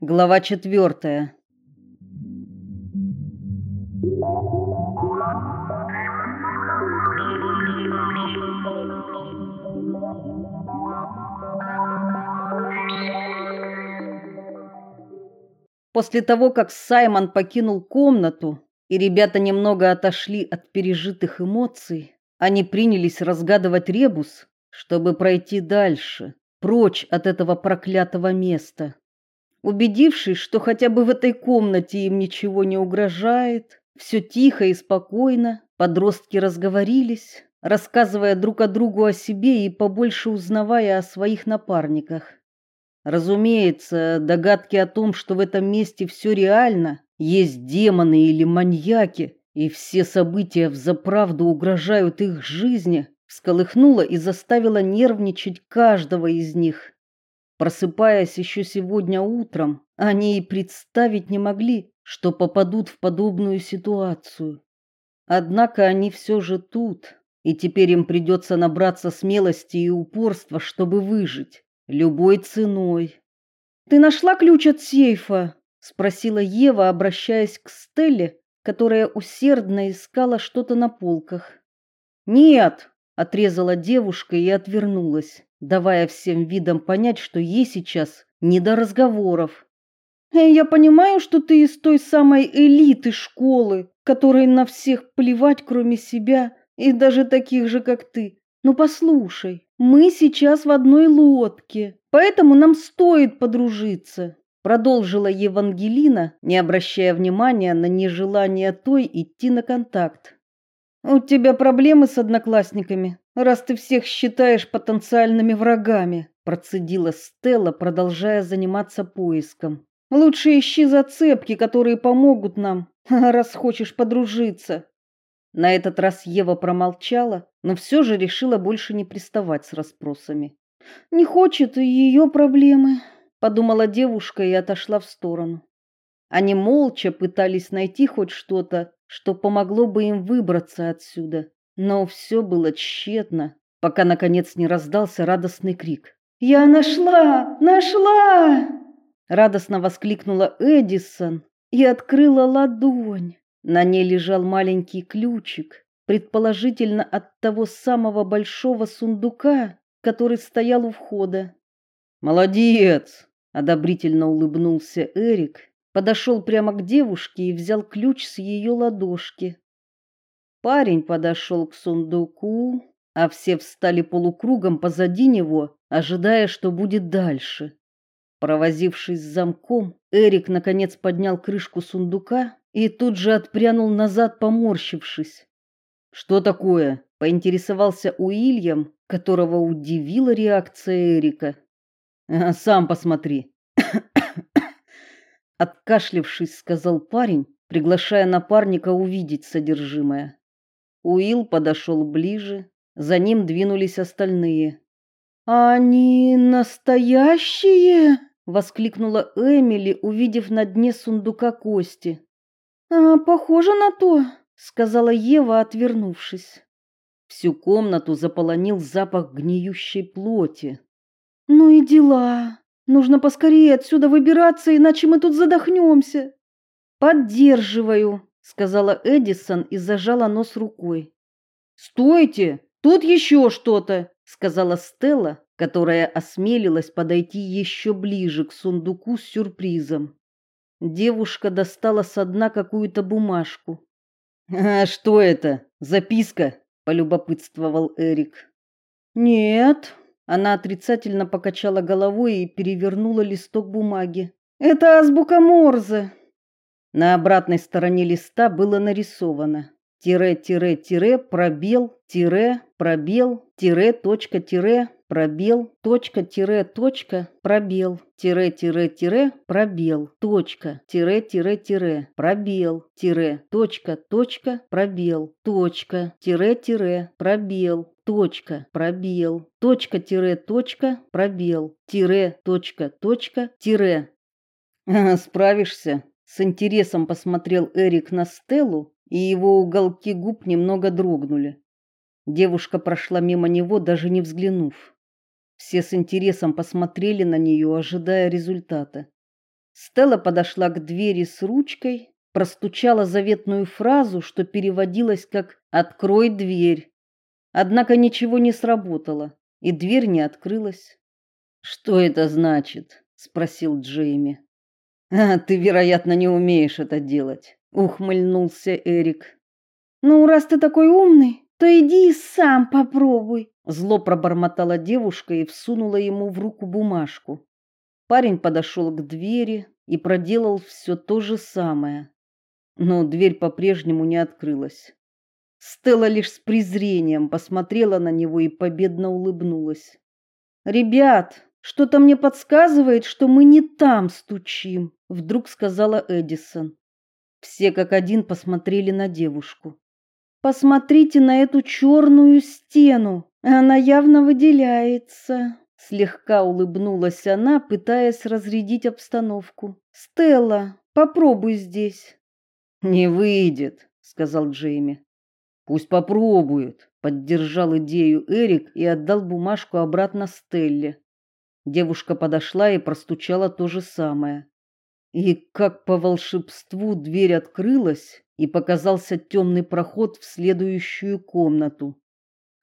Глава четвертая. После того, как Саймон покинул комнату, и ребята немного отошли от пережитых эмоций, они принялись разгадывать ребус, чтобы пройти дальше, прочь от этого проклятого места. Убедившись, что хотя бы в этой комнате им ничего не угрожает, все тихо и спокойно, подростки разговорились, рассказывая друг о другу о себе и побольше узнавая о своих напарниках. Разумеется, догадки о том, что в этом месте все реально, есть демоны или маньяки, и все события взаправду угрожают их жизни, всколыхнула и заставила нервничать каждого из них. Просыпаясь еще сегодня утром, они и представить не могли, что попадут в подобную ситуацию. Однако они все же тут, и теперь им придется набраться смелости и упорства, чтобы выжить любой ценой. Ты нашла ключ от сейфа? спросила Ева, обращаясь к Стелле, которая усердно искала что-то на полках. Нет, отрезала девушка и отвернулась, давая всем видом понять, что ей сейчас не до разговоров. «Э, я понимаю, что ты из той самой элиты школы, которой на всех плевать, кроме себя, и даже таких же, как ты. Но послушай, мы сейчас в одной лодке, поэтому нам стоит подружиться, продолжила Евангелина, не обращая внимания на нежелание той идти на контакт. У тебя проблемы с одноклассниками, раз ты всех считаешь потенциальными врагами, процедила Стелла, продолжая заниматься поиском. Лучше ищи зацепки, которые помогут нам, раз хочешь подружиться. На этот раз Ева промолчала, но все же решила больше не приставать с расспросами. Не хочет ее проблемы, подумала девушка и отошла в сторону. Они молча пытались найти хоть что-то, что помогло бы им выбраться отсюда, но все было тщетно, пока наконец не раздался радостный крик. "Я нашла! Нашла!" радостно воскликнула Эдисон и открыла ладонь. На ней лежал маленький ключик, предположительно от того самого большого сундука, который стоял у входа. "Молодец!" одобрительно улыбнулся Эрик подошел прямо к девушке и взял ключ с ее ладошки. Парень подошел к сундуку, а все встали полукругом позади него, ожидая, что будет дальше. Провозившись с замком, Эрик наконец поднял крышку сундука и тут же отпрянул назад, поморщившись. Что такое? поинтересовался Уильям, которого удивила реакция Эрика. сам посмотри. Откашлившись, сказал парень, приглашая напарника увидеть содержимое. Уилл подошел ближе, за ним двинулись остальные. Они настоящие? воскликнула Эмили, увидев на дне сундука кости. А, похоже на то, сказала Ева, отвернувшись. Всю комнату заполонил запах гниющей плоти. Ну и дела. Нужно поскорее отсюда выбираться, иначе мы тут задохнемся. Поддерживаю, сказала Эдисон и зажала нос рукой. Стойте, тут еще что-то, сказала Стелла, которая осмелилась подойти еще ближе к сундуку с сюрпризом. Девушка достала с дна какую-то бумажку. А что это? Записка, полюбопытствовал Эрик. Нет, она отрицательно покачала головой и перевернула листок бумаги. Это азбука Морзе. На обратной стороне листа было нарисовано тире-тире-тире пробел тире пробел тире точка тире пробел точка тире точка пробел тире тире тире пробел точка тире тире тире пробел тире точка точка пробел точка тире тире пробел точка, пробел, точка, тире, точка, пробел, тире, точка, точка, тире. Справишься? С интересом посмотрел Эрик на Стеллу, и его уголки губ немного дрогнули. Девушка прошла мимо него, даже не взглянув. Все с интересом посмотрели на нее, ожидая результата. Стелла подошла к двери с ручкой, простучала заветную фразу, что переводилось как «открой дверь». Однако ничего не сработало, и дверь не открылась. «Что это значит?» — спросил Джейми. «А, ты, вероятно, не умеешь это делать», — ухмыльнулся Эрик. «Ну, раз ты такой умный, то иди и сам попробуй», — зло пробормотала девушка и всунула ему в руку бумажку. Парень подошел к двери и проделал все то же самое. Но дверь по-прежнему не открылась. Стелла лишь с презрением посмотрела на него и победно улыбнулась. «Ребят, что-то мне подсказывает, что мы не там стучим», — вдруг сказала Эдисон. Все как один посмотрели на девушку. «Посмотрите на эту черную стену, она явно выделяется». Слегка улыбнулась она, пытаясь разрядить обстановку. «Стелла, попробуй здесь». «Не выйдет», — сказал Джейми. Пусть попробует, поддержал идею Эрик и отдал бумажку обратно Стелле. Девушка подошла и простучала то же самое. И как по волшебству дверь открылась, и показался темный проход в следующую комнату.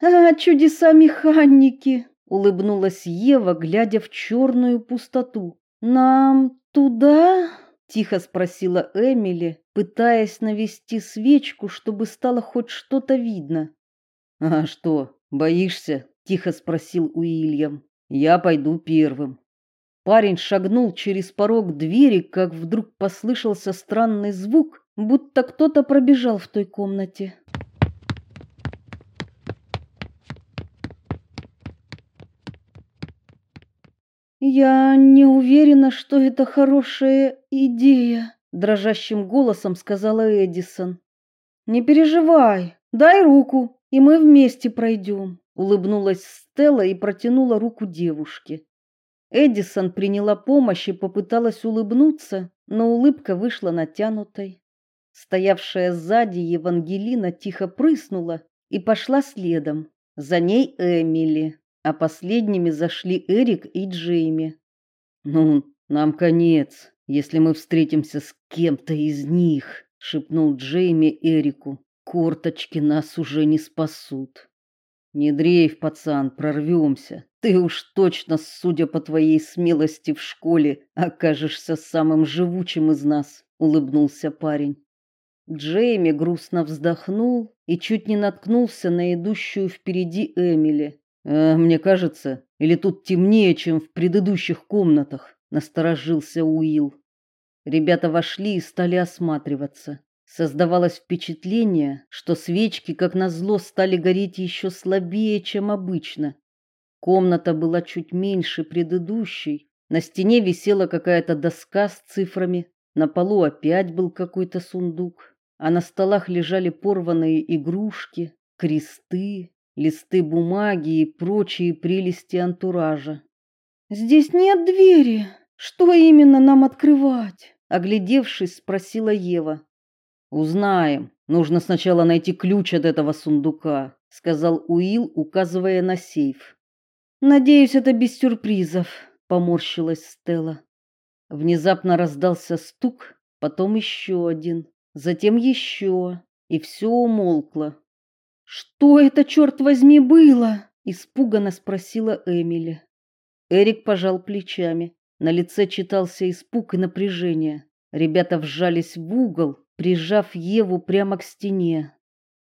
А, чудеса механики, улыбнулась Ева, глядя в черную пустоту. Нам туда? тихо спросила Эмили, пытаясь навести свечку, чтобы стало хоть что-то видно. "А что, боишься?" тихо спросил Уильям. "Я пойду первым". Парень шагнул через порог двери, как вдруг послышался странный звук, будто кто-то пробежал в той комнате. Я не уверена, что это хорошая идея, дрожащим голосом сказала Эдисон. Не переживай, дай руку, и мы вместе пройдем», — улыбнулась Стелла и протянула руку девушке. Эдисон приняла помощь и попыталась улыбнуться, но улыбка вышла натянутой. Стоявшая сзади Евангелина тихо прыснула и пошла следом. За ней Эмили а последними зашли Эрик и Джейми. Ну, нам конец, если мы встретимся с кем-то из них, шепнул Джейми Эрику. Корточки нас уже не спасут. Не дрейф, пацан, прорвемся. Ты уж точно, судя по твоей смелости в школе, окажешься самым живучим из нас, улыбнулся парень. Джейми грустно вздохнул и чуть не наткнулся на идущую впереди Эмили. «Э, мне кажется, или тут темнее, чем в предыдущих комнатах, насторожился Уилл. Ребята вошли и стали осматриваться. Создавалось впечатление, что свечки, как назло, стали гореть еще слабее, чем обычно. Комната была чуть меньше предыдущей. На стене висела какая-то доска с цифрами, на полу опять был какой-то сундук, а на столах лежали порванные игрушки, кресты, листы бумаги и прочие прелести антуража. Здесь нет двери. Что именно нам открывать? оглядевшись, спросила Ева. Узнаем. Нужно сначала найти ключ от этого сундука, сказал Уилл, указывая на сейф. Надеюсь, это без сюрпризов, поморщилась Стелла. Внезапно раздался стук, потом еще один, затем еще, и все умолкло. Что это черт возьми было? испуганно спросила Эмили. Эрик пожал плечами. На лице читался испуг и напряжение. Ребята вжались в угол, прижав Еву прямо к стене.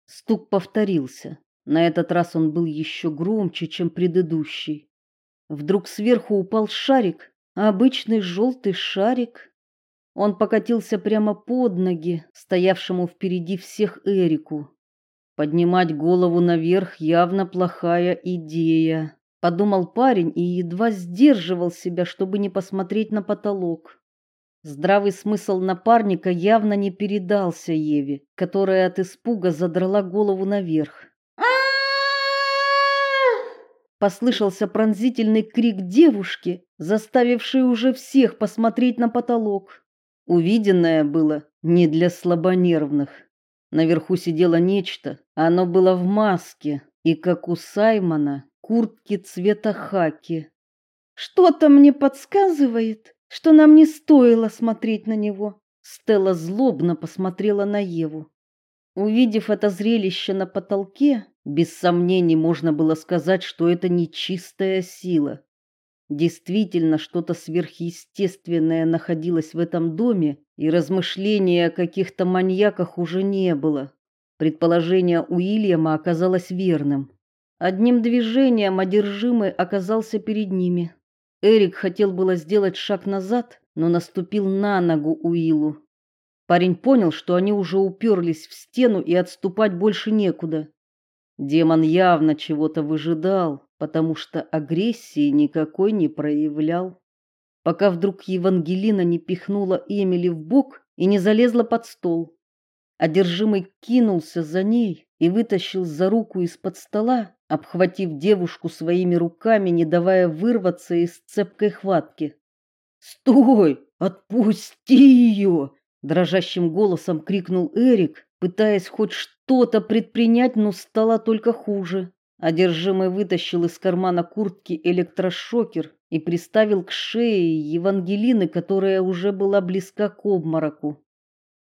Стук повторился. На этот раз он был еще громче, чем предыдущий. Вдруг сверху упал шарик, обычный желтый шарик. Он покатился прямо под ноги стоявшему впереди всех Эрику. Поднимать голову наверх явно плохая идея, подумал парень и едва сдерживал себя, чтобы не посмотреть на потолок. Здравый смысл напарника явно не передался Еве, которая от испуга задрала голову наверх. Послышался пронзительный крик девушки, заставивший уже всех посмотреть на потолок. Увиденное было не для слабонервных. Наверху сидело нечто, оно было в маске и, как у Саймона, куртке цвета хаки. Что-то мне подсказывает, что нам не стоило смотреть на него. Стелла злобно посмотрела на Еву. Увидев это зрелище на потолке, без сомнений можно было сказать, что это нечистая сила. Действительно, что-то сверхъестественное находилось в этом доме, и размышления о каких-то маньяках уже не было. Предположение Уильяма оказалось верным. Одним движением одержимый оказался перед ними. Эрик хотел было сделать шаг назад, но наступил на ногу Уиллу. Парень понял, что они уже уперлись в стену и отступать больше некуда. Демон явно чего-то выжидал, потому что агрессии никакой не проявлял. Пока вдруг Евангелина не пихнула Эмили в бок и не залезла под стол. Одержимый кинулся за ней и вытащил за руку из-под стола, обхватив девушку своими руками, не давая вырваться из цепкой хватки. "Стой! Отпусти ее!» дрожащим голосом крикнул Эрик, пытаясь хоть что-то предпринять, но стало только хуже. Одержимый вытащил из кармана куртки электрошокер и приставил к шее Евангелины, которая уже была близка к обмороку.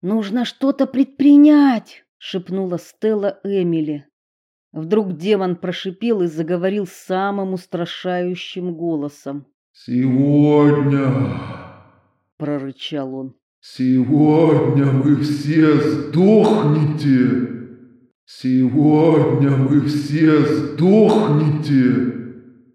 Нужно что-то предпринять, шепнула Стелла Эмили. Вдруг демон прошипел и заговорил самым устрашающим голосом. Сегодня, прорычал он. Сегодня вы все сдохнете. Сегодня вы все сдохнете.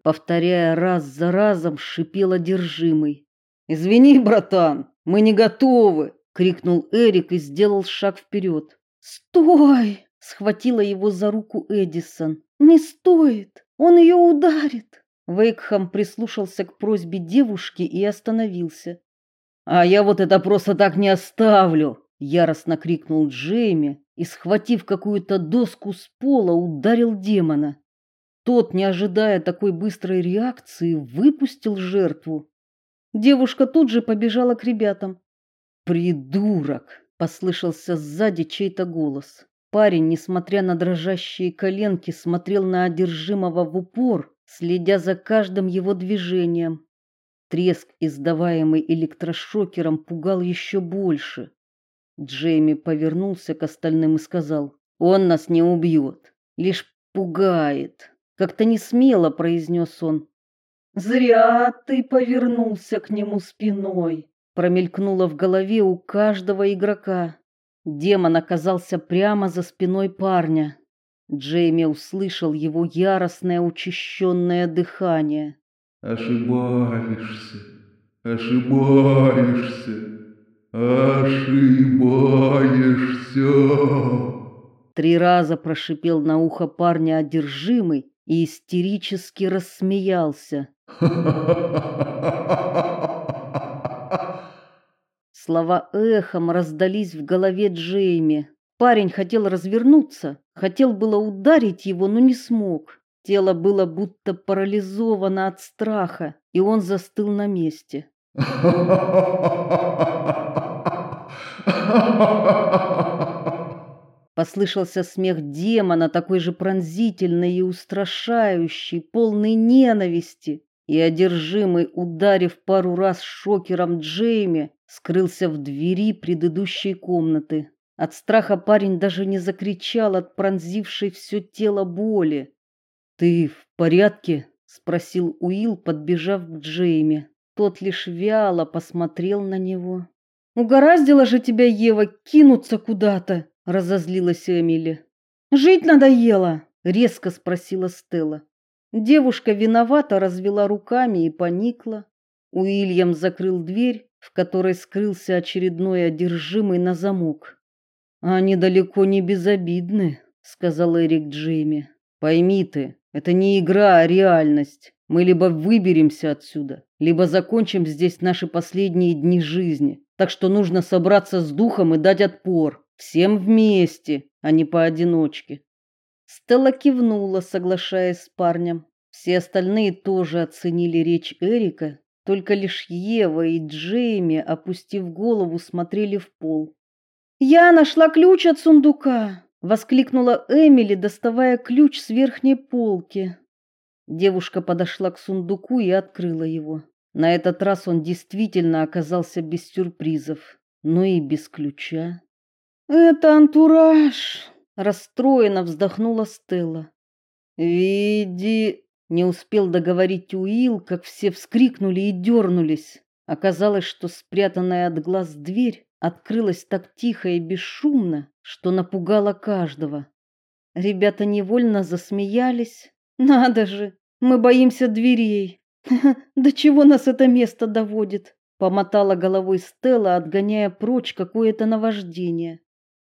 Повторяя раз за разом, шипел одержимый. Извини, братан, мы не готовы, крикнул Эрик и сделал шаг вперед. Стой! схватила его за руку Эдисон. Не стоит, он ее ударит. Вейкхам прислушался к просьбе девушки и остановился. А я вот это просто так не оставлю, яростно крикнул Джейми и схватив какую-то доску с пола, ударил демона. Тот, не ожидая такой быстрой реакции, выпустил жертву. Девушка тут же побежала к ребятам. Придурок, послышался сзади чей-то голос. Парень, несмотря на дрожащие коленки, смотрел на одержимого в упор, следя за каждым его движением. Треск, издаваемый электрошокером, пугал еще больше. Джейми повернулся к остальным и сказал: "Он нас не убьет, лишь пугает". Как-то не смело произнес он. "Зря ты повернулся к нему спиной", промелькнуло в голове у каждого игрока. Демон оказался прямо за спиной парня. Джейми услышал его яростное учащенное дыхание. Ошибаешься, ошибаешься, ошибаешься. Три раза прошипел на ухо парня одержимый и истерически рассмеялся. Слова эхом раздались в голове Джейми. Парень хотел развернуться, хотел было ударить его, но не смог. Тело было будто парализовано от страха, и он застыл на месте. Послышался смех демона, такой же пронзительный и устрашающий, полный ненависти, и одержимый, ударив пару раз шокером Джейми, скрылся в двери предыдущей комнаты. От страха парень даже не закричал от пронзившей все тело боли. Ты в порядке? спросил Уилл, подбежав к Джейми. Тот лишь вяло посмотрел на него. Угораздило же тебя, Ева, кинуться куда-то, разозлилась Эмили. Жить надоело, резко спросила Стелла. Девушка виновато развела руками и поникла. Уильям закрыл дверь, в которой скрылся очередной одержимый на замок. Они далеко не безобидны, сказал Эрик Джейми. Пойми ты, это не игра, а реальность. Мы либо выберемся отсюда, либо закончим здесь наши последние дни жизни. Так что нужно собраться с духом и дать отпор. Всем вместе, а не поодиночке. Стелла кивнула, соглашаясь с парнем. Все остальные тоже оценили речь Эрика, только лишь Ева и Джейми, опустив голову, смотрели в пол. «Я нашла ключ от сундука!» воскликнула Эмили, доставая ключ с верхней полки. Девушка подошла к сундуку и открыла его. На этот раз он действительно оказался без сюрпризов, но и без ключа. Это антураж, расстроенно вздохнула Стелла. Види, не успел договорить Уилл, как все вскрикнули и дернулись. Оказалось, что спрятанная от глаз дверь открылась так тихо и бесшумно, что напугала каждого. Ребята невольно засмеялись. Надо же, мы боимся дверей. До чего нас это место доводит? Помотала головой Стелла, отгоняя прочь какое-то наваждение.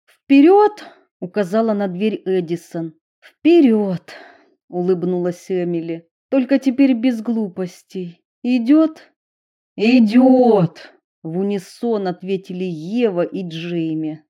«Вперед!» — указала на дверь Эдисон. «Вперед!» — улыбнулась Эмили. «Только теперь без глупостей. Идет?» «Идет!» — в унисон ответили Ева и Джейми.